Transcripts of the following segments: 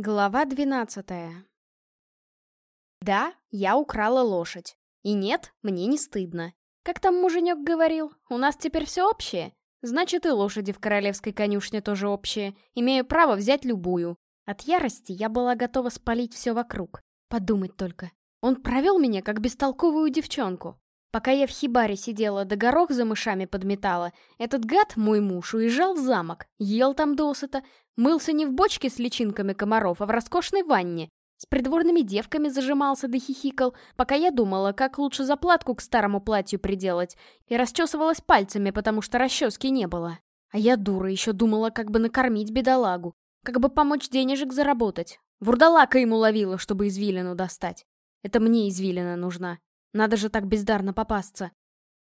Глава двенадцатая Да, я украла лошадь. И нет, мне не стыдно. Как там муженек говорил, у нас теперь все общее? Значит, и лошади в королевской конюшне тоже общие. Имею право взять любую. От ярости я была готова спалить все вокруг. Подумать только. Он провел меня, как бестолковую девчонку. Пока я в хибаре сидела да горох за мышами подметала, этот гад, мой муж, уезжал в замок, ел там досыта, мылся не в бочке с личинками комаров, а в роскошной ванне, с придворными девками зажимался да хихикал, пока я думала, как лучше заплатку к старому платью приделать, и расчесывалась пальцами, потому что расчески не было. А я дура, еще думала, как бы накормить бедолагу, как бы помочь денежек заработать. Вурдалака ему ловила, чтобы извилину достать. Это мне извилина нужна. Надо же так бездарно попасться.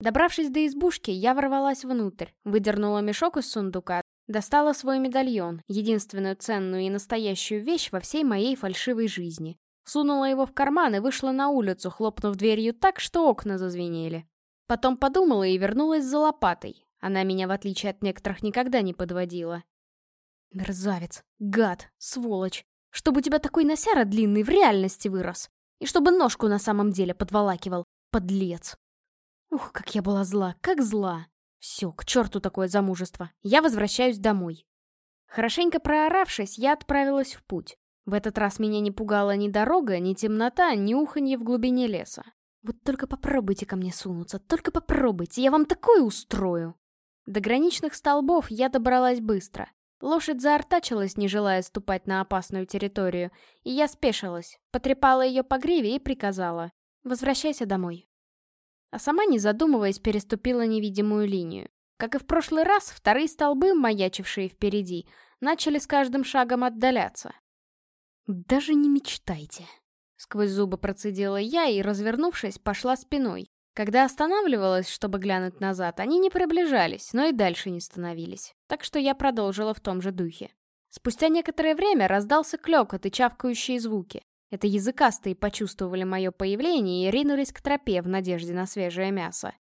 Добравшись до избушки, я ворвалась внутрь, выдернула мешок из сундука, достала свой медальон, единственную ценную и настоящую вещь во всей моей фальшивой жизни. Сунула его в карман и вышла на улицу, хлопнув дверью так, что окна зазвенели. Потом подумала и вернулась за лопатой. Она меня, в отличие от некоторых, никогда не подводила. Мерзавец, гад, сволочь. Чтобы у тебя такой носяра длинный в реальности вырос. И чтобы ножку на самом деле подволакивал. Подлец. Ух, как я была зла, как зла. Все, к черту такое замужество. Я возвращаюсь домой. Хорошенько прооравшись, я отправилась в путь. В этот раз меня не пугала ни дорога, ни темнота, ни уханье в глубине леса. Вот только попробуйте ко мне сунуться, только попробуйте, я вам такое устрою. До граничных столбов я добралась быстро. Лошадь заортачилась, не желая ступать на опасную территорию, и я спешилась, потрепала ее по гриве и приказала «Возвращайся домой». А сама, не задумываясь, переступила невидимую линию. Как и в прошлый раз, вторые столбы, маячившие впереди, начали с каждым шагом отдаляться. «Даже не мечтайте», — сквозь зубы процедила я и, развернувшись, пошла спиной. Когда останавливалась, чтобы глянуть назад, они не приближались, но и дальше не становились. Так что я продолжила в том же духе. Спустя некоторое время раздался клёкот и чавкающие звуки. Это языкастые почувствовали мое появление и ринулись к тропе в надежде на свежее мясо.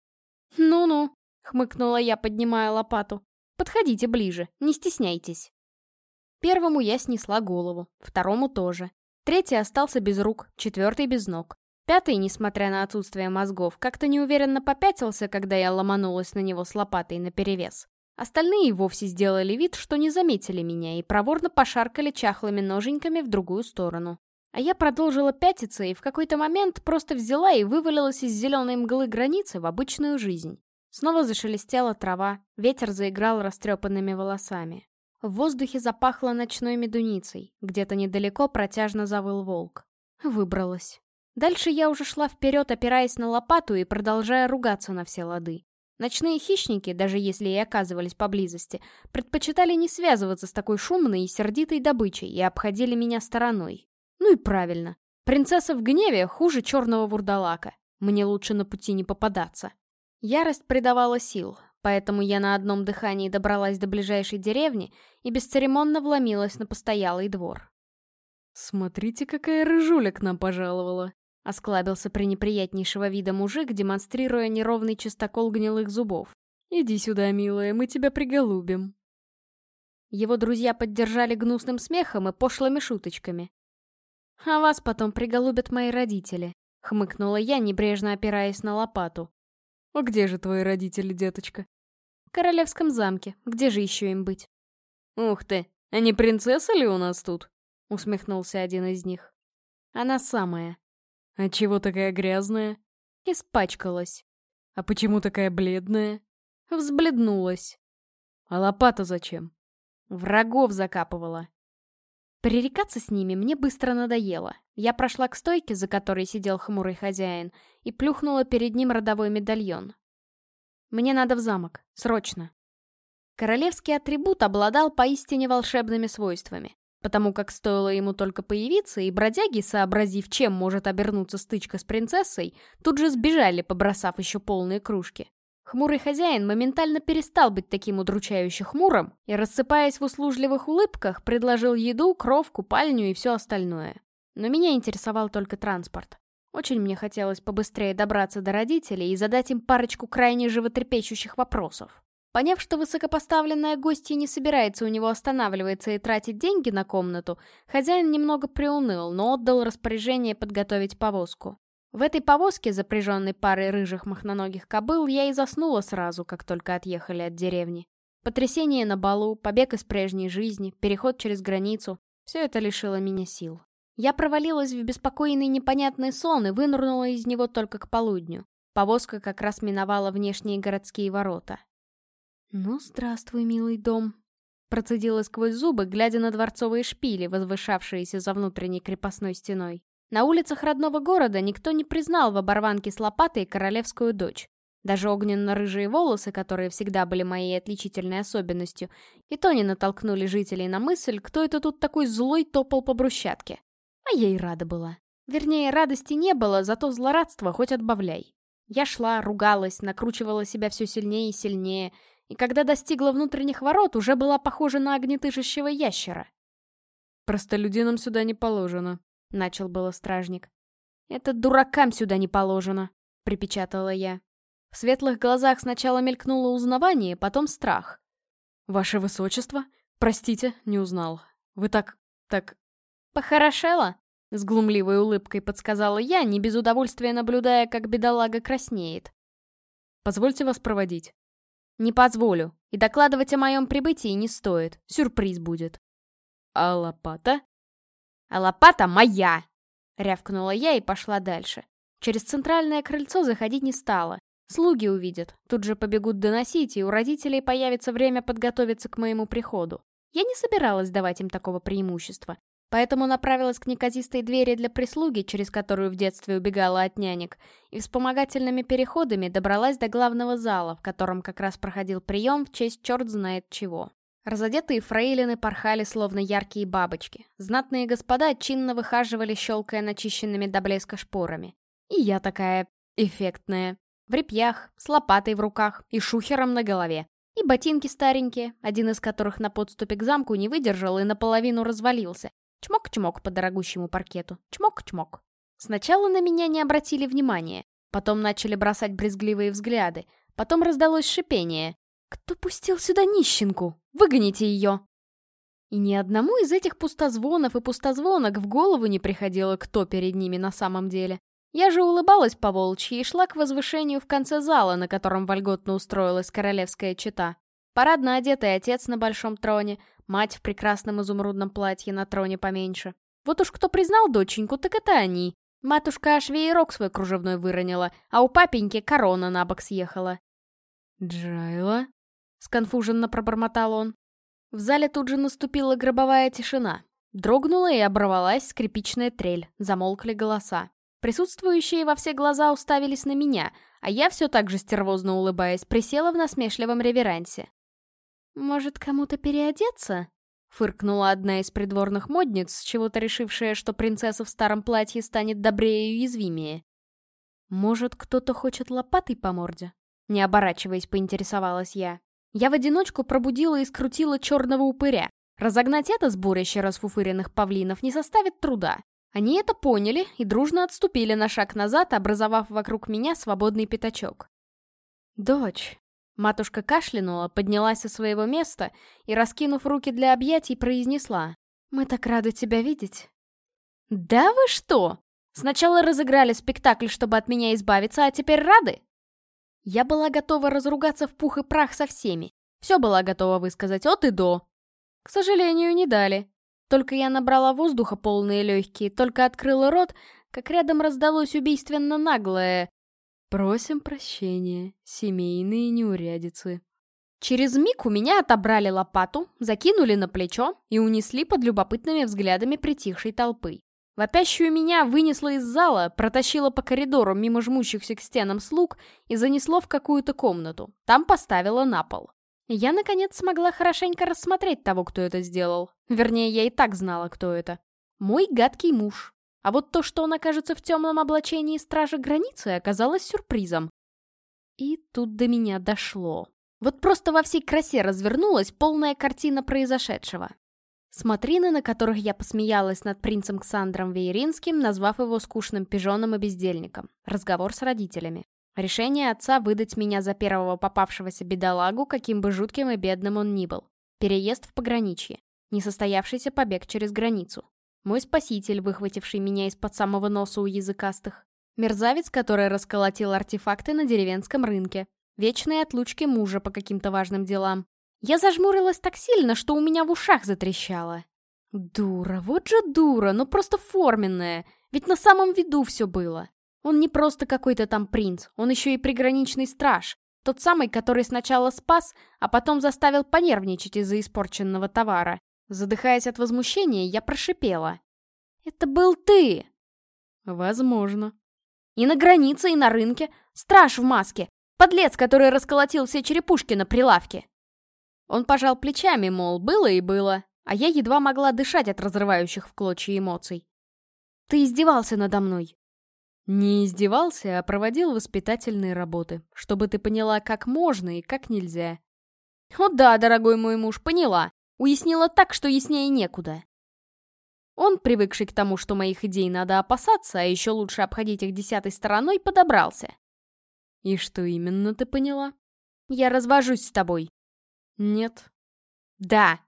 «Ну-ну», — хмыкнула я, поднимая лопату. «Подходите ближе, не стесняйтесь». Первому я снесла голову, второму тоже. Третий остался без рук, четвертый без ног. Пятый, несмотря на отсутствие мозгов, как-то неуверенно попятился, когда я ломанулась на него с лопатой наперевес. Остальные вовсе сделали вид, что не заметили меня и проворно пошаркали чахлыми ноженьками в другую сторону. А я продолжила пятиться и в какой-то момент просто взяла и вывалилась из зеленой мглы границы в обычную жизнь. Снова зашелестела трава, ветер заиграл растрепанными волосами. В воздухе запахло ночной медуницей, где-то недалеко протяжно завыл волк. Выбралась. Дальше я уже шла вперед, опираясь на лопату и продолжая ругаться на все лады. Ночные хищники, даже если и оказывались поблизости, предпочитали не связываться с такой шумной и сердитой добычей и обходили меня стороной. Ну и правильно. Принцесса в гневе хуже черного вурдалака. Мне лучше на пути не попадаться. Ярость придавала сил, поэтому я на одном дыхании добралась до ближайшей деревни и бесцеремонно вломилась на постоялый двор. «Смотрите, какая рыжуля к нам пожаловала!» Осклабился пренеприятнейшего вида мужик, демонстрируя неровный чистокол гнилых зубов. «Иди сюда, милая, мы тебя приголубим». Его друзья поддержали гнусным смехом и пошлыми шуточками. «А вас потом приголубят мои родители», — хмыкнула я, небрежно опираясь на лопату. «А где же твои родители, деточка?» «В королевском замке. Где же еще им быть?» «Ух ты, а не принцесса ли у нас тут?» — усмехнулся один из них. «Она самая», «А чего такая грязная?» «Испачкалась». «А почему такая бледная?» «Взбледнулась». «А лопата зачем?» «Врагов закапывала». Пререкаться с ними мне быстро надоело. Я прошла к стойке, за которой сидел хмурый хозяин, и плюхнула перед ним родовой медальон. «Мне надо в замок. Срочно». Королевский атрибут обладал поистине волшебными свойствами потому как стоило ему только появиться, и бродяги, сообразив, чем может обернуться стычка с принцессой, тут же сбежали, побросав еще полные кружки. Хмурый хозяин моментально перестал быть таким удручающе хмурым и, рассыпаясь в услужливых улыбках, предложил еду, кров, купальню и все остальное. Но меня интересовал только транспорт. Очень мне хотелось побыстрее добраться до родителей и задать им парочку крайне животрепещущих вопросов. Поняв, что высокопоставленная гостья не собирается у него останавливаться и тратить деньги на комнату, хозяин немного приуныл, но отдал распоряжение подготовить повозку. В этой повозке, запряженной парой рыжих махноногих кобыл, я и заснула сразу, как только отъехали от деревни. Потрясение на балу, побег из прежней жизни, переход через границу — все это лишило меня сил. Я провалилась в беспокойный непонятный сон и вынырнула из него только к полудню. Повозка как раз миновала внешние городские ворота. «Ну, здравствуй, милый дом», — процедила сквозь зубы, глядя на дворцовые шпили, возвышавшиеся за внутренней крепостной стеной. На улицах родного города никто не признал в оборванке с лопатой королевскую дочь. Даже огненно-рыжие волосы, которые всегда были моей отличительной особенностью, и то не натолкнули жителей на мысль, кто это тут такой злой топал по брусчатке. А и рада была. Вернее, радости не было, зато злорадства хоть отбавляй. Я шла, ругалась, накручивала себя все сильнее и сильнее, и когда достигла внутренних ворот, уже была похожа на огнетышащего ящера. «Простолюдинам сюда не положено», — начал было стражник. «Это дуракам сюда не положено», — припечатала я. В светлых глазах сначала мелькнуло узнавание, потом страх. «Ваше высочество? Простите, не узнал. Вы так... так...» «Похорошела?» — с глумливой улыбкой подсказала я, не без удовольствия наблюдая, как бедолага краснеет. «Позвольте вас проводить». «Не позволю. И докладывать о моем прибытии не стоит. Сюрприз будет». «А лопата?» «А лопата моя!» — рявкнула я и пошла дальше. Через центральное крыльцо заходить не стала. Слуги увидят, тут же побегут доносить, и у родителей появится время подготовиться к моему приходу. Я не собиралась давать им такого преимущества. Поэтому направилась к неказистой двери для прислуги, через которую в детстве убегала от нянек, и вспомогательными переходами добралась до главного зала, в котором как раз проходил прием в честь черт знает чего. Разодетые фрейлины порхали, словно яркие бабочки. Знатные господа чинно выхаживали, щелкая начищенными до блеска шпорами. И я такая эффектная. В репьях, с лопатой в руках и шухером на голове. И ботинки старенькие, один из которых на подступе к замку не выдержал и наполовину развалился, Чмок-чмок по дорогущему паркету. Чмок-чмок. Сначала на меня не обратили внимания, потом начали бросать брезгливые взгляды, потом раздалось шипение. «Кто пустил сюда нищенку? Выгоните ее!» И ни одному из этих пустозвонов и пустозвонок в голову не приходило, кто перед ними на самом деле. Я же улыбалась по волчьи и шла к возвышению в конце зала, на котором вольготно устроилась королевская чета. Парадно одетый отец на большом троне, мать в прекрасном изумрудном платье на троне поменьше. Вот уж кто признал доченьку, так это они. Матушка аж веерок свой кружевной выронила, а у папеньки корона на бок съехала. «Джайла?» — сконфуженно пробормотал он. В зале тут же наступила гробовая тишина. Дрогнула и оборвалась скрипичная трель, замолкли голоса. Присутствующие во все глаза уставились на меня, а я все так же стервозно улыбаясь присела в насмешливом реверансе. «Может, кому-то переодеться?» Фыркнула одна из придворных модниц, чего-то решившая, что принцесса в старом платье станет добрее и уязвимее. «Может, кто-то хочет лопатой по морде?» Не оборачиваясь, поинтересовалась я. Я в одиночку пробудила и скрутила черного упыря. Разогнать это сборище расфуфыренных павлинов не составит труда. Они это поняли и дружно отступили на шаг назад, образовав вокруг меня свободный пятачок. «Дочь», Матушка кашлянула, поднялась со своего места и, раскинув руки для объятий, произнесла. «Мы так рады тебя видеть». «Да вы что? Сначала разыграли спектакль, чтобы от меня избавиться, а теперь рады?» Я была готова разругаться в пух и прах со всеми. Все была готова высказать от и до. К сожалению, не дали. Только я набрала воздуха полные легкие, только открыла рот, как рядом раздалось убийственно наглое Просим прощения, семейные неурядицы. Через миг у меня отобрали лопату, закинули на плечо и унесли под любопытными взглядами притихшей толпы. Вопящую меня вынесло из зала, протащило по коридору мимо жмущихся к стенам слуг и занесло в какую-то комнату. Там поставило на пол. Я, наконец, смогла хорошенько рассмотреть того, кто это сделал. Вернее, я и так знала, кто это. Мой гадкий муж. А вот то, что он окажется в темном облачении стража границы, оказалось сюрпризом. И тут до меня дошло. Вот просто во всей красе развернулась полная картина произошедшего. Смотрины, на которых я посмеялась над принцем Ксандром Вейринским, назвав его скучным пижоном и бездельником. Разговор с родителями. Решение отца выдать меня за первого попавшегося бедолагу, каким бы жутким и бедным он ни был. Переезд в пограничье. Несостоявшийся побег через границу. Мой спаситель, выхвативший меня из-под самого носа у языкастых. Мерзавец, который расколотил артефакты на деревенском рынке. Вечные отлучки мужа по каким-то важным делам. Я зажмурилась так сильно, что у меня в ушах затрещало. Дура, вот же дура, ну просто форменная. Ведь на самом виду все было. Он не просто какой-то там принц, он еще и приграничный страж. Тот самый, который сначала спас, а потом заставил понервничать из-за испорченного товара. Задыхаясь от возмущения, я прошипела. «Это был ты!» «Возможно». «И на границе, и на рынке. Страж в маске. Подлец, который расколотил все черепушки на прилавке». Он пожал плечами, мол, было и было, а я едва могла дышать от разрывающих в клочья эмоций. «Ты издевался надо мной. Не издевался, а проводил воспитательные работы, чтобы ты поняла, как можно и как нельзя. О да, дорогой мой муж, поняла. Уяснила так, что яснее некуда. Он, привыкший к тому, что моих идей надо опасаться, а еще лучше обходить их десятой стороной, подобрался. И что именно ты поняла? Я развожусь с тобой. Нет. Да.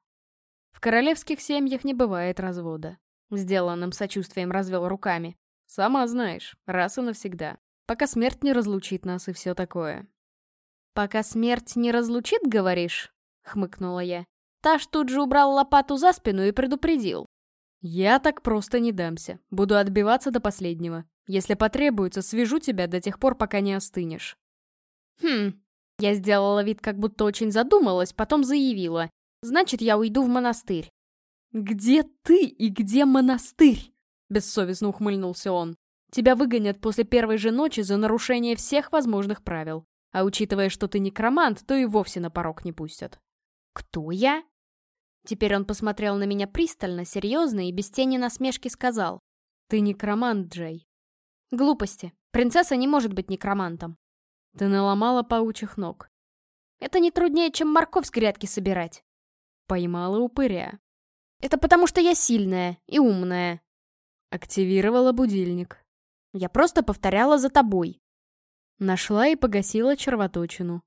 В королевских семьях не бывает развода. Сделанным сочувствием развел руками. Сама знаешь, раз и навсегда. Пока смерть не разлучит нас и все такое. «Пока смерть не разлучит, говоришь?» — хмыкнула я. Таш тут же убрал лопату за спину и предупредил. «Я так просто не дамся. Буду отбиваться до последнего. Если потребуется, свяжу тебя до тех пор, пока не остынешь». «Хм...» Я сделала вид, как будто очень задумалась, потом заявила. «Значит, я уйду в монастырь». «Где ты и где монастырь?» — бессовестно ухмыльнулся он. «Тебя выгонят после первой же ночи за нарушение всех возможных правил. А учитывая, что ты некромант, то и вовсе на порог не пустят». «Кто я?» Теперь он посмотрел на меня пристально, серьезно и без тени насмешки сказал. «Ты некромант, Джей». «Глупости. Принцесса не может быть некромантом». «Ты наломала паучих ног». «Это не труднее, чем морковь с грядки собирать». «Поймала упыря». «Это потому что я сильная и умная». Активировала будильник. Я просто повторяла за тобой. Нашла и погасила червоточину.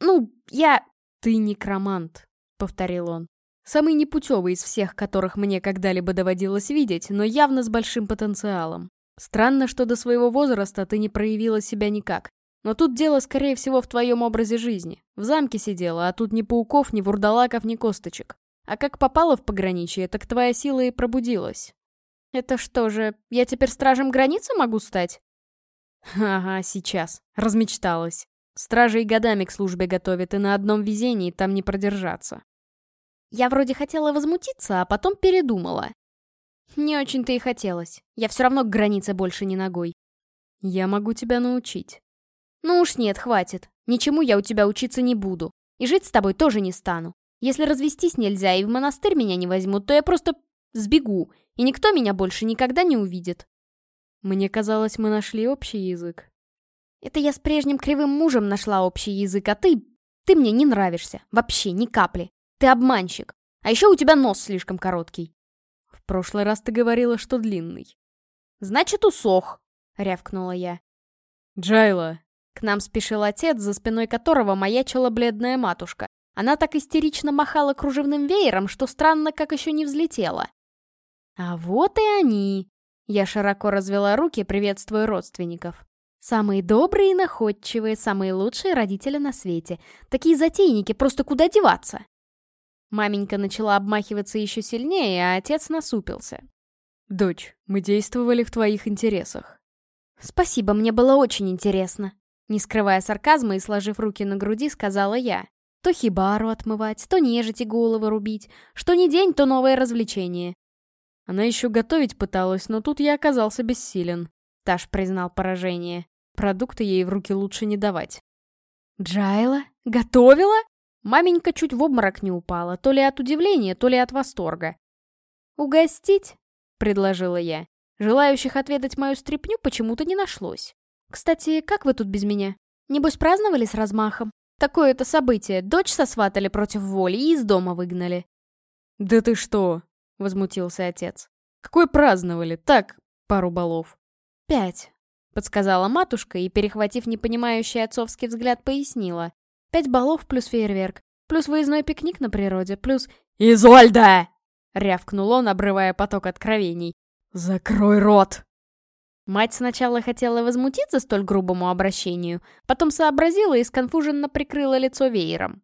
Ну, я... Ты некромант, повторил он. Самый непутевый из всех, которых мне когда-либо доводилось видеть, но явно с большим потенциалом. Странно, что до своего возраста ты не проявила себя никак. Но тут дело, скорее всего, в твоем образе жизни. В замке сидела, а тут ни пауков, ни вурдалаков, ни косточек. А как попала в пограничье, так твоя сила и пробудилась. «Это что же, я теперь стражем границы могу стать?» «Ага, сейчас. Размечталась. Стражи годами к службе готовят, и на одном везении там не продержаться». Я вроде хотела возмутиться, а потом передумала. Не очень-то и хотелось. Я все равно к границе больше не ногой. Я могу тебя научить. Ну уж нет, хватит. Ничему я у тебя учиться не буду. И жить с тобой тоже не стану. Если развестись нельзя и в монастырь меня не возьмут, то я просто сбегу и никто меня больше никогда не увидит. Мне казалось, мы нашли общий язык. Это я с прежним кривым мужем нашла общий язык, а ты... Ты мне не нравишься. Вообще, ни капли. Ты обманщик. А еще у тебя нос слишком короткий. В прошлый раз ты говорила, что длинный. Значит, усох, рявкнула я. Джайла. К нам спешил отец, за спиной которого маячила бледная матушка. Она так истерично махала кружевным веером, что странно, как еще не взлетела. А вот и они. Я широко развела руки, приветствуя родственников. Самые добрые и находчивые, самые лучшие родители на свете. Такие затейники, просто куда деваться? Маменька начала обмахиваться еще сильнее, а отец насупился. «Дочь, мы действовали в твоих интересах». «Спасибо, мне было очень интересно». Не скрывая сарказма и сложив руки на груди, сказала я. То хибару отмывать, то нежити головы рубить. Что ни день, то новое развлечение. Она еще готовить пыталась, но тут я оказался бессилен. Таш признал поражение. Продукты ей в руки лучше не давать. «Джайла? Готовила?» Маменька чуть в обморок не упала, то ли от удивления, то ли от восторга. «Угостить?» — предложила я. Желающих отведать мою стряпню почему-то не нашлось. «Кстати, как вы тут без меня? Небось, праздновали с размахом? Такое-то событие. Дочь сосватали против воли и из дома выгнали». «Да ты что?» — возмутился отец. «Какой праздновали? Так, пару балов». «Пять», — подсказала матушка и, перехватив непонимающий отцовский взгляд, пояснила. «Пять баллов плюс фейерверк, плюс выездной пикник на природе, плюс...» «Изольда!» — рявкнул он, обрывая поток откровений. «Закрой рот!» Мать сначала хотела возмутиться столь грубому обращению, потом сообразила и сконфуженно прикрыла лицо веером.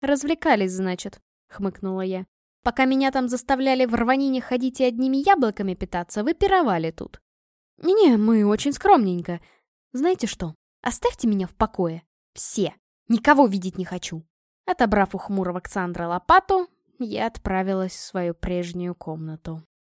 «Развлекались, значит», — хмыкнула я. «Пока меня там заставляли в рванине ходить и одними яблоками питаться, вы пировали тут». «Не-не, мы очень скромненько. Знаете что, оставьте меня в покое. Все. Никого видеть не хочу». Отобрав у хмурого Ксандра лопату, я отправилась в свою прежнюю комнату.